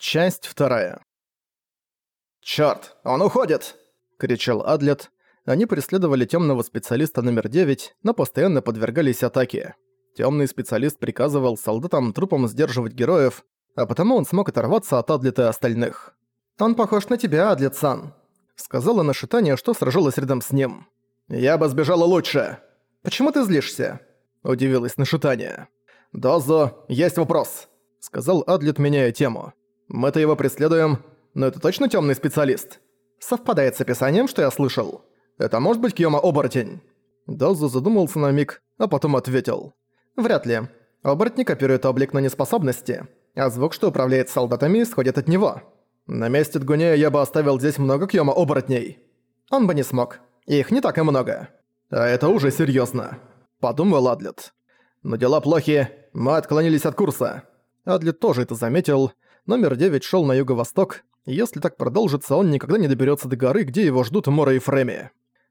Часть вторая. «Чёрт, он уходит!» — кричал Адлет. Они преследовали темного специалиста номер 9, но постоянно подвергались атаке. Темный специалист приказывал солдатам трупам сдерживать героев, а потому он смог оторваться от Адлета и остальных. «Он похож на тебя, Адлет-сан», — сказала Нашитание, что сражалась рядом с ним. «Я бы сбежала лучше!» «Почему ты злишься?» — удивилась Нашитание. «Дозо, есть вопрос», — сказал Адлет, меняя тему. Мы-то его преследуем, но это точно темный специалист? Совпадает с описанием, что я слышал. Это может быть Кьёма-оборотень?» Дозу задумался на миг, а потом ответил. «Вряд ли. Оборотни копируют облик на неспособности, а звук, что управляет солдатами, исходит от него. На месте Дгунея я бы оставил здесь много Кьёма-оборотней. Он бы не смог. Их не так и много. А это уже серьезно, подумал Адлет. Но дела плохи, мы отклонились от курса. Адлет тоже это заметил, Номер 9 шел на юго-восток, и если так продолжится, он никогда не доберется до горы, где его ждут Мора и Фреми.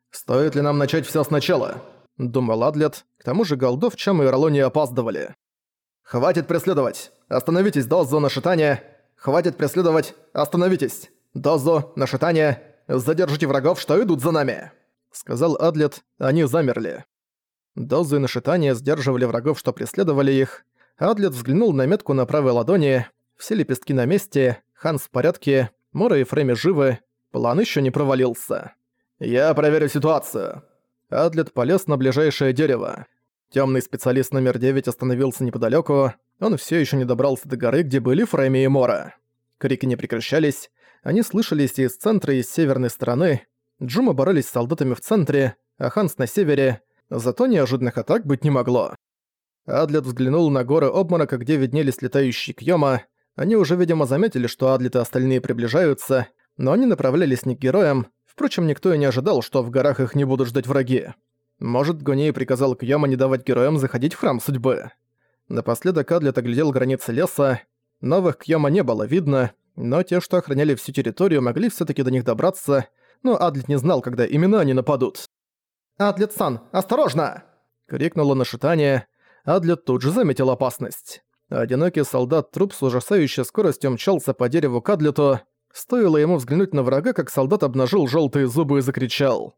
«Стоит ли нам начать все сначала?» – думал Адлет. К тому же Голдов, Чам и Ролони опаздывали. «Хватит преследовать! Остановитесь, Дозо, на! Хватит преследовать! Остановитесь! Дозо, на! Задержите врагов, что идут за нами!» Сказал Адлет, они замерли. Дозы и нашитания сдерживали врагов, что преследовали их. Адлет взглянул на метку на правой ладони, все лепестки на месте, Ханс в порядке, Мора и Фрейми живы, план еще не провалился. «Я проверю ситуацию». Адлет полез на ближайшее дерево. Темный специалист номер 9 остановился неподалеку. Он все еще не добрался до горы, где были Фрейми и Мора. Крики не прекращались, они слышались и из центра, и с северной стороны. Джума боролись с солдатами в центре, а Ханс на севере, зато неожиданных атак быть не могло. Адлет взглянул на горы обморока, где виднелись летающие Кьёма, они уже, видимо, заметили, что Адлит и остальные приближаются, но они направлялись не к героям, впрочем, никто и не ожидал, что в горах их не будут ждать враги. Может, Гуней приказал Кьяма не давать героям заходить в Храм Судьбы. Напоследок Адлит оглядел границы леса, новых Кьяма не было видно, но те, что охраняли всю территорию, могли все таки до них добраться, но Адлит не знал, когда именно они нападут. «Адлит-сан, осторожно!» — крикнула на шитание. Адлит тут же заметил опасность. Одинокий солдат-труп с ужасающей скоростью мчался по дереву к Адлету. Стоило ему взглянуть на врага, как солдат обнажил желтые зубы и закричал.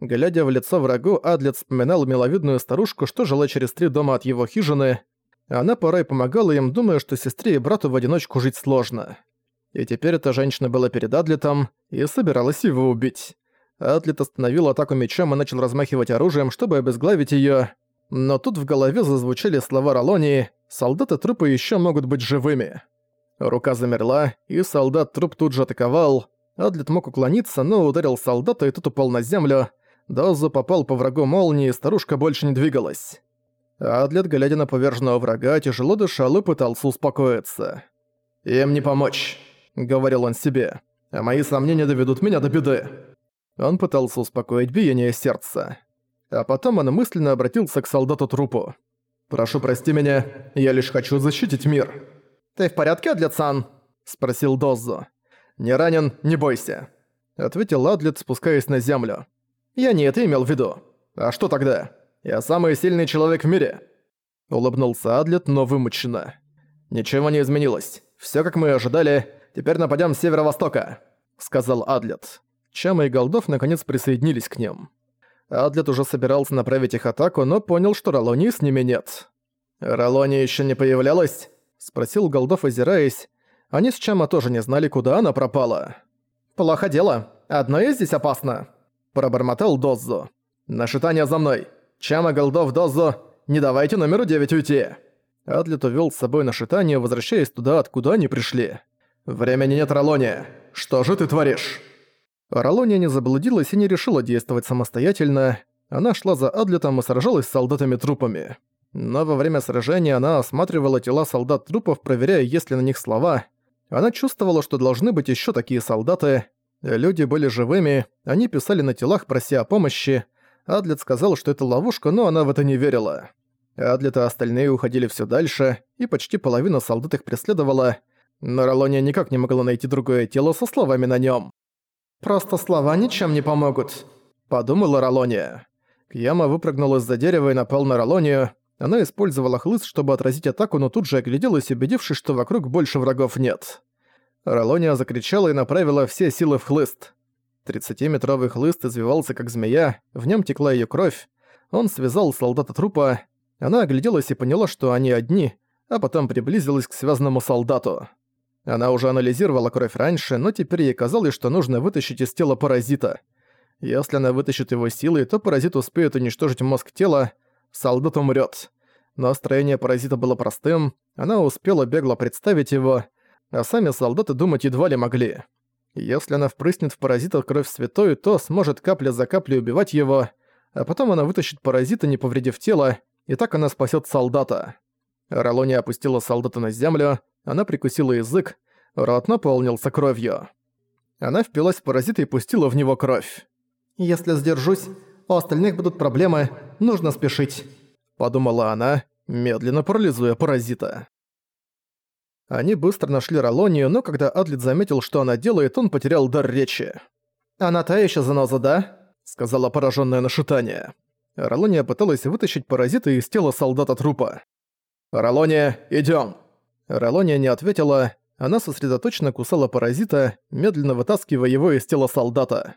Глядя в лицо врагу, Адлет вспоминал миловидную старушку, что жила через три дома от его хижины. Она порой помогала им, думая, что сестре и брату в одиночку жить сложно. И теперь эта женщина была перед Адлетом и собиралась его убить. Адлет остановил атаку мечом и начал размахивать оружием, чтобы обезглавить её. Но тут в голове зазвучали слова Ролонии «Солдаты-трупы еще могут быть живыми». Рука замерла, и солдат-труп тут же атаковал. Адлет мог уклониться, но ударил солдата, и тот упал на землю. Дозу попал по врагу молнии, и старушка больше не двигалась. Адлет, глядя на поверженного врага, тяжело дышал и пытался успокоиться. «Им не помочь», — говорил он себе. «А мои сомнения доведут меня до беды». Он пытался успокоить биение сердца а потом он мысленно обратился к солдату-трупу. «Прошу прости меня, я лишь хочу защитить мир». «Ты в порядке, Адлет-сан?» – спросил Доззо. «Не ранен, не бойся», – ответил Адлет, спускаясь на землю. «Я не это имел в виду. А что тогда? Я самый сильный человек в мире». Улыбнулся Адлет, но вымученно. «Ничего не изменилось. Всё, как мы и ожидали. Теперь нападём с северо-востока», — сказал Адлет. Чама и Голдов наконец присоединились к ним. Адлет уже собирался направить их атаку, но понял, что Ролонии с ними нет. «Ролония ещё не появлялась?» – спросил Голдов, озираясь. Они с Чама тоже не знали, куда она пропала. «Плохо дело. Одно и здесь опасно», – пробормотал Доззо. «Нашитание за мной. Чама, Голдов, Доззо, не давайте номеру 9 уйти». Адлет увёл с собой нашитание, возвращаясь туда, откуда они пришли. «Времени нет, Ролония. Что же ты творишь?» Ролония не заблудилась и не решила действовать самостоятельно. Она шла за Адлетом и сражалась с солдатами-трупами. Но во время сражения она осматривала тела солдат-трупов, проверяя, есть ли на них слова. Она чувствовала, что должны быть еще такие солдаты. Люди были живыми, они писали на телах, прося о помощи. Адлет сказал, что это ловушка, но она в это не верила. Адлет и остальные уходили все дальше, и почти половина солдат их преследовала, но Ролония никак не могла найти другое тело со словами на нем. «Просто слова ничем не помогут», — подумала Ролония. Кьяма выпрыгнула из-за дерева и напал на Ролонию. Она использовала хлыст, чтобы отразить атаку, но тут же огляделась, убедившись, что вокруг больше врагов нет. Ролония закричала и направила все силы в хлыст. Тридцатиметровый хлыст извивался как змея, в нем текла ее кровь. Он связал солдата трупа. Она огляделась и поняла, что они одни, а потом приблизилась к связанному солдату. Она уже анализировала кровь раньше, но теперь ей казалось, что нужно вытащить из тела паразита. Если она вытащит его силой, то паразит успеет уничтожить мозг тела, солдат умрет. Но строение паразита было простым, она успела бегло представить его, а сами солдаты думать едва ли могли. Если она впрыснет в паразита кровь святой, то сможет капля за каплей убивать его, а потом она вытащит паразита, не повредив тело, и так она спасет солдата. Ролония опустила солдата на землю, она прикусила язык, рот наполнился кровью. Она впилась в паразита и пустила в него кровь. «Если сдержусь, у остальных будут проблемы, нужно спешить», — подумала она, медленно парализуя паразита. Они быстро нашли Ролонию, но когда Адлит заметил, что она делает, он потерял дар речи. «Она та ещё заноза, да?» — сказала поражённая нашитание. Ролония пыталась вытащить паразита из тела солдата-трупа. «Ролония, идём!» Ролония не ответила, она сосредоточенно кусала паразита, медленно вытаскивая его из тела солдата.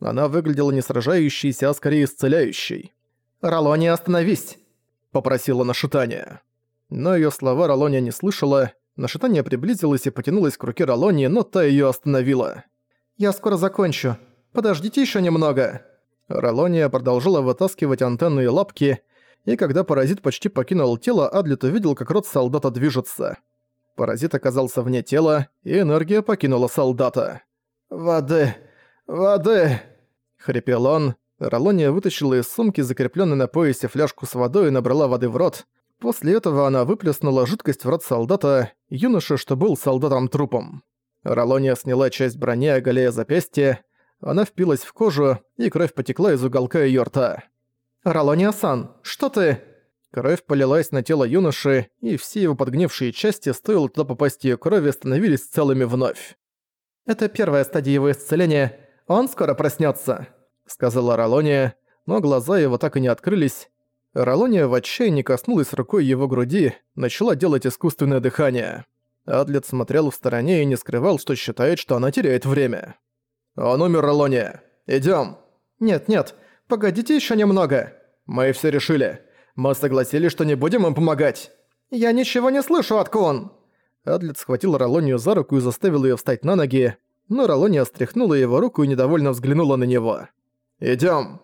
Она выглядела не сражающейся, а скорее исцеляющей. «Ролония, остановись!» — попросила нашитание. Но её слова Ролония не слышала, Нашитание приблизилось и потянулось к руке Ролони, но та её остановила. «Я скоро закончу. Подождите ещё немного». Ролония продолжила вытаскивать антенны и лапки, и когда паразит почти покинул тело, Адлет увидел, как рот солдата движется. Паразит оказался вне тела, и энергия покинула солдата. «Воды! Воды!» — хрипел он. Ролония вытащила из сумки, закреплённой на поясе, фляжку с водой и набрала воды в рот. После этого она выплеснула жидкость в рот солдата, юноша, что был солдатом-трупом. Ролония сняла часть брони, оголяя запястье. Она впилась в кожу, и кровь потекла из уголка её рта. «Ролония-сан, что ты...» Кровь полилась на тело юноши, и все его подгнившие части, стоило туда попасть её крови, становились целыми вновь. «Это первая стадия его исцеления. Он скоро проснётся», — сказала Ролония, но глаза его так и не открылись, Ролония в отчаянии коснулась рукой его груди, начала делать искусственное дыхание. Адлет смотрел в стороне и не скрывал, что считает, что она теряет время. «Он умер, Ролония! Идём!» «Нет-нет, погодите ещё немного!» «Мы всё решили. Мы согласились, что не будем им помогать!» «Я ничего не слышу, Аткун!» Адлет схватил Ролонию за руку и заставил её встать на ноги, но Ролония стряхнула его руку и недовольно взглянула на него. «Идём!»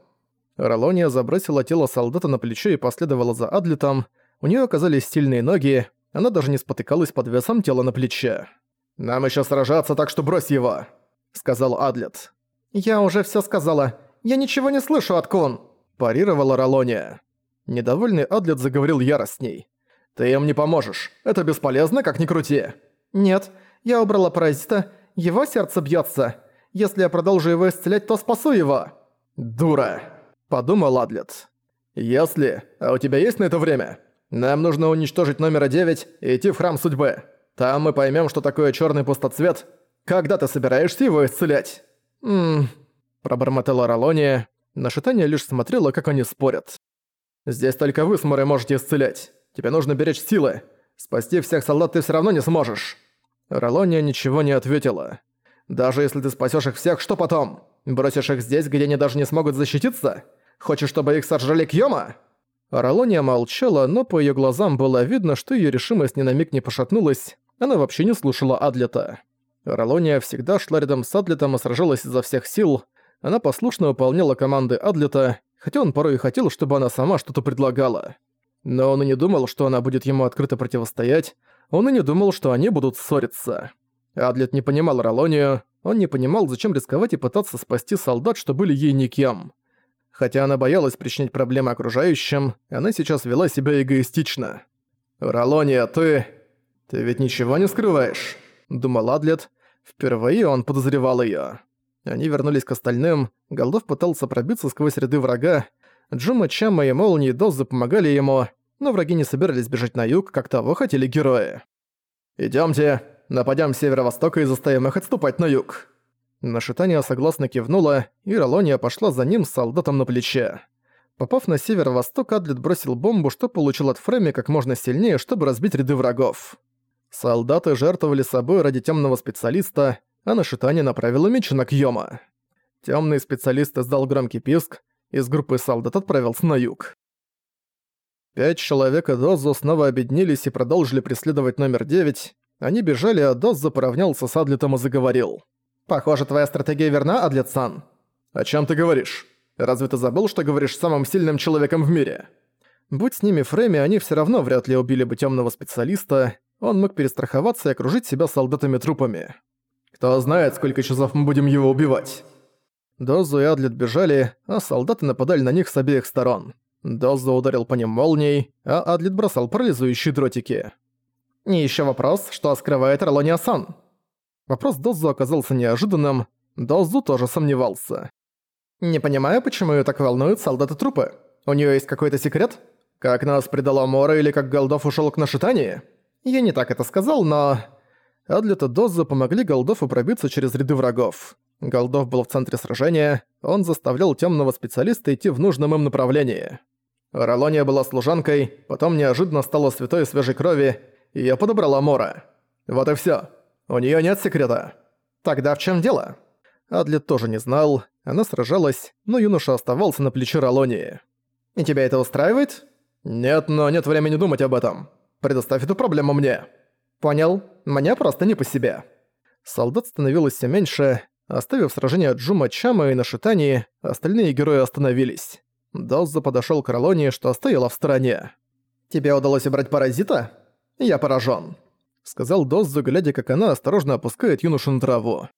Ролония забросила тело солдата на плечо и последовала за Адлетом. У нее оказались сильные ноги, она даже не спотыкалась под весом тела на плече. «Нам еще сражаться, так что брось его», — сказал Адлет. «Я уже все сказала. Я ничего не слышу, Аткун», — парировала Ролония. Недовольный Адлет заговорил яростней. «Ты им не поможешь. Это бесполезно, как ни крути». «Нет, я убрала паразита. Его сердце бьется. Если я продолжу его исцелять, то спасу его». «Дура!» подумал Адлет. «Если... А у тебя есть на это время? Нам нужно уничтожить номера 9 и идти в Храм Судьбы. Там мы поймем, что такое черный пустоцвет. Когда ты собираешься его исцелять?» «Ммм...» пробормотала Ролония. Нашитание лишь смотрела, как они спорят. «Здесь только вы с Морой можете исцелять. Тебе нужно беречь силы. Спасти всех солдат ты все равно не сможешь». Ролония ничего не ответила. «Даже если ты спасешь их всех, что потом? Бросишь их здесь, где они даже не смогут защититься?» Хочешь, чтобы их сожрали Кьёма?» Ролония молчала, но по её глазам было видно, что её решимость ни на миг не пошатнулась, она вообще не слушала Адлета. Ролония всегда шла рядом с Адлетом и сражалась изо всех сил, она послушно выполняла команды Адлета, хотя он порой и хотел, чтобы она сама что-то предлагала. Но он и не думал, что она будет ему открыто противостоять, он и не думал, что они будут ссориться. Адлет не понимал Ролонию, он не понимал, зачем рисковать и пытаться спасти солдат, что были ей никем. Хотя она боялась причинить проблемы окружающим, она сейчас вела себя эгоистично. «Ролония, ты... ты ведь ничего не скрываешь?» – думал Адлет. Впервые он подозревал её. Они вернулись к остальным, Голдов пытался пробиться сквозь ряды врага, Джума, Чама и Молнии Дозы помогали ему, но враги не собирались бежать на юг, как того хотели герои. «Идёмте, нападём с северо-востока и заставим их отступать на юг», Нашитание согласно кивнула, и Ролония пошла за ним с солдатом на плече. Попав на северо-восток, Адлет бросил бомбу, что получил от Фреми как можно сильнее, чтобы разбить ряды врагов. Солдаты жертвовали собой ради темного специалиста, а на шитание направила меч на Кьёма. Темный специалист издал громкий писк, из группы солдат отправился на юг. Пять человек и Дозу снова объединились и продолжили преследовать номер девять. Они бежали, а Дозу поравнялся с Адлетом и заговорил. «Похоже, твоя стратегия верна, Адлет-сан?» «О чем ты говоришь? Разве ты забыл, что говоришь самым сильным человеком в мире?» Будь с ними Фрейми, они все равно вряд ли убили бы темного специалиста, он мог перестраховаться и окружить себя солдатами-трупами. «Кто знает, сколько часов мы будем его убивать?» Дозу и Адлет бежали, а солдаты нападали на них с обеих сторон. Дозу ударил по ним молнией, а Адлет бросал парализующие дротики. И еще вопрос, что скрывает Ролония-сан? Вопрос Дозу оказался неожиданным, Дозу тоже сомневался. «Не понимаю, почему её так волнуют солдаты-трупы. У неё есть какой-то секрет? Как нас предала Мора или как Голдов ушёл к нашитании? Я не так это сказал, но...» Адлет и Дозу помогли Голдову пробиться через ряды врагов. Голдов был в центре сражения, он заставлял темного специалиста идти в нужном им направлении. Ролония была служанкой, потом неожиданно стала святой свежей крови, и я подобрала Мора. Вот и все. У нее нет секрета. Тогда в чем дело? Адлет тоже не знал, она сражалась, но юноша оставался на плече Ролонии. «И тебя это устраивает?» «Нет, но нет времени думать об этом. Предоставь эту проблему мне». «Понял. Мне просто не по себе». Солдат становилось все меньше, Оставив сражение Джума Чама и на Шитании, остальные герои остановились. Дозза подошёл к Ролоне, что стояла в стороне. «Тебе удалось убрать паразита? Я поражён», — сказал Доззу, глядя, как она осторожно опускает юношу на траву.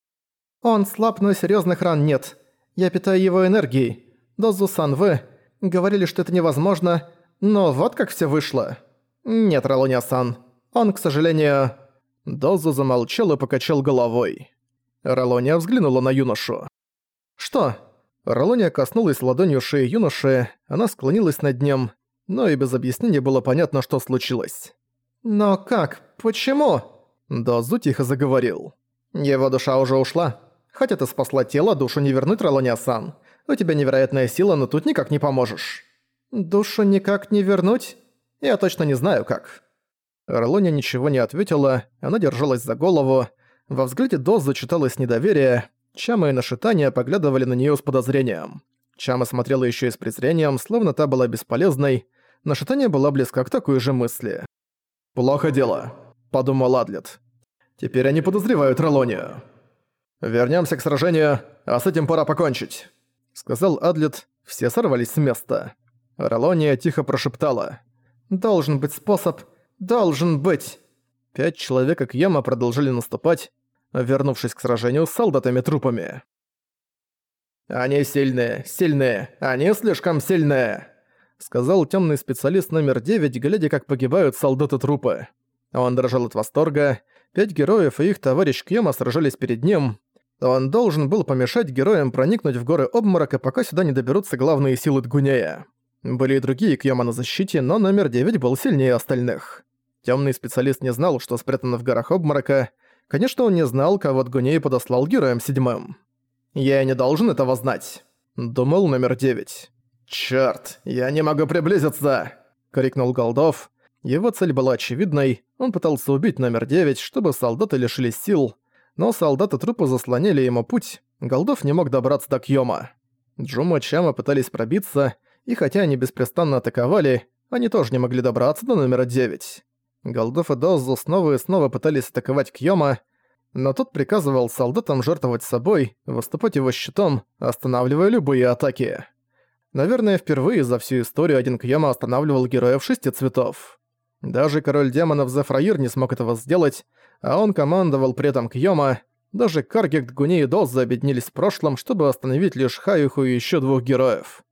«Он слаб, но серьёзных ран нет. Я питаю его энергией. Доззу-сан, вы говорили, что это невозможно, но вот как всё вышло». «Нет, Ролоня-сан. Он, к сожалению...» Дозу замолчал и покачал головой. Ролония взглянула на юношу. «Что?» Ролония коснулась ладонью шеи юноши, она склонилась над ним, но и без объяснения было понятно, что случилось. «Но как? Почему?» Дозу тихо заговорил. «Его душа уже ушла. Хотя ты спасла тело, душу не вернуть, Ролония-сан. У тебя невероятная сила, но тут никак не поможешь». «Душу никак не вернуть? Я точно не знаю как». Ролония ничего не ответила, она держалась за голову, во взгляде Дозы читалось недоверие, Чама и Нашитания поглядывали на неё с подозрением. Чама смотрела ещё и с презрением, словно та была бесполезной, Нашитание была близка к такой же мысли. «Плохо дело», — подумал Адлет. «Теперь они подозревают Ролонию». «Вернёмся к сражению, а с этим пора покончить», — сказал Адлет, все сорвались с места. Ролония тихо прошептала. «Должен быть способ, должен быть!» Пять человек как яма продолжили наступать, вернувшись к сражению с солдатами-трупами. «Они сильные, сильные, они слишком сильные!» сказал темный специалист номер 9, глядя, как погибают солдаты-трупы. Он дрожал от восторга. Пять героев и их товарищ Кьёма сражались перед ним. Он должен был помешать героям проникнуть в горы обморока, пока сюда не доберутся главные силы Дгуняя. Были и другие Кьёма на защите, но номер 9 был сильнее остальных. Темный специалист не знал, что спрятано в горах обморока, Конечно, он не знал, кого Дгуней подослал героем седьмым. «Я не должен этого знать», — думал номер девять. «Чёрт, я не могу приблизиться!» — крикнул Голдов. Его цель была очевидной, он пытался убить номер девять, чтобы солдаты лишились сил, но солдаты трупа заслоняли ему путь, Голдов не мог добраться до Кьёма. Джума и Чама пытались пробиться, и хотя они беспрестанно атаковали, они тоже не могли добраться до номера девять. Голдов и Дозу снова и снова пытались атаковать Кьёма, но тот приказывал солдатам жертвовать собой, выступать его щитом, останавливая любые атаки. Наверное, впервые за всю историю один Кьёма останавливал героев шести цветов. Даже король демонов Зефраир не смог этого сделать, а он командовал при этом Кьёма. Даже Каргект, Гуни и Доза объединились в прошлом, чтобы остановить лишь Хаюху и еще двух героев.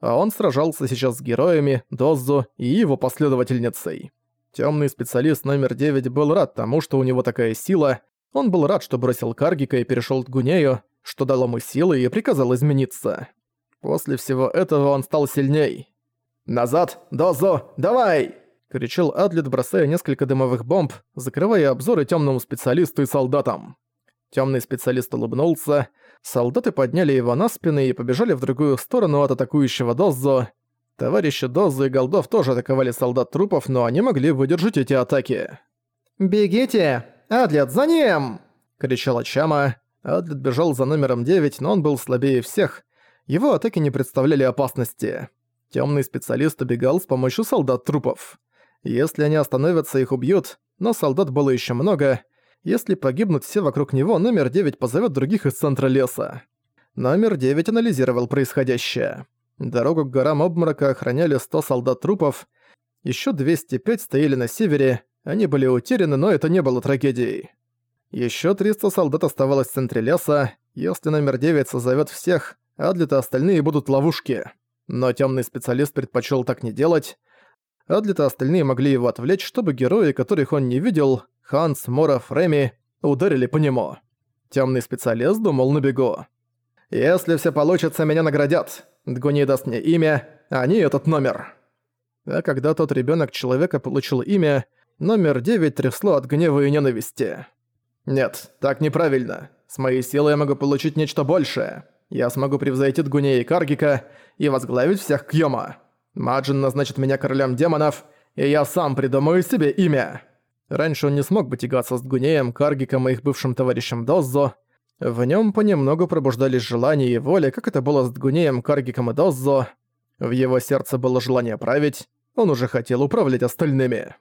А он сражался сейчас с героями, Дозу и его последовательницей. Темный специалист номер 9 был рад тому, что у него такая сила. Он был рад, что бросил Каргика и перешел к Гунею, что дало ему силы и приказал измениться. После всего этого он стал сильней. «Назад! Дозо! Давай!» — кричал Адлет, бросая несколько дымовых бомб, закрывая обзоры темному специалисту и солдатам. Темный специалист улыбнулся, солдаты подняли его на спины и побежали в другую сторону от атакующего Дозо. Товарищи Дозы и Голдов тоже атаковали солдат трупов, но они могли выдержать эти атаки. «Бегите! Адлет, за ним!» — кричала Чама. Адлет бежал за номером 9, но он был слабее всех. Его атаки не представляли опасности. Темный специалист убегал с помощью солдат-трупов. Если они остановятся, их убьют, но солдат было еще много. Если погибнут все вокруг него, номер 9 позовет других из центра леса. Номер 9 анализировал происходящее. Дорогу к горам обморока охраняли 100 солдат-трупов, еще 205 стояли на севере, они были утеряны, но это не было трагедией. Еще 300 солдат оставалось в центре леса, если номер 9 созовет всех, а для остальные будут ловушки. Но темный специалист предпочел так не делать, а для остальные могли его отвлечь, чтобы герои, которых он не видел, Ханс, Моров, Реми, ударили по нему. Темный специалист думал на бегу. «Если все получится, меня наградят. Дгуни даст мне имя, а не этот номер». А когда тот ребенок человека получил имя, номер 9 трясло от гнева и ненависти. «Нет, так неправильно. С моей силой я могу получить нечто большее. Я смогу превзойти Дгуне и Каргика и возглавить всех Кьёма. Маджин назначит меня королем демонов, и я сам придумаю себе имя». Раньше он не смог бы тягаться с Дгунеем, Каргиком и их бывшим товарищем Доззо. В нем понемногу пробуждались желания и воля, как это было с Дгунеем, и Доззо. В его сердце было желание править, он уже хотел управлять остальными.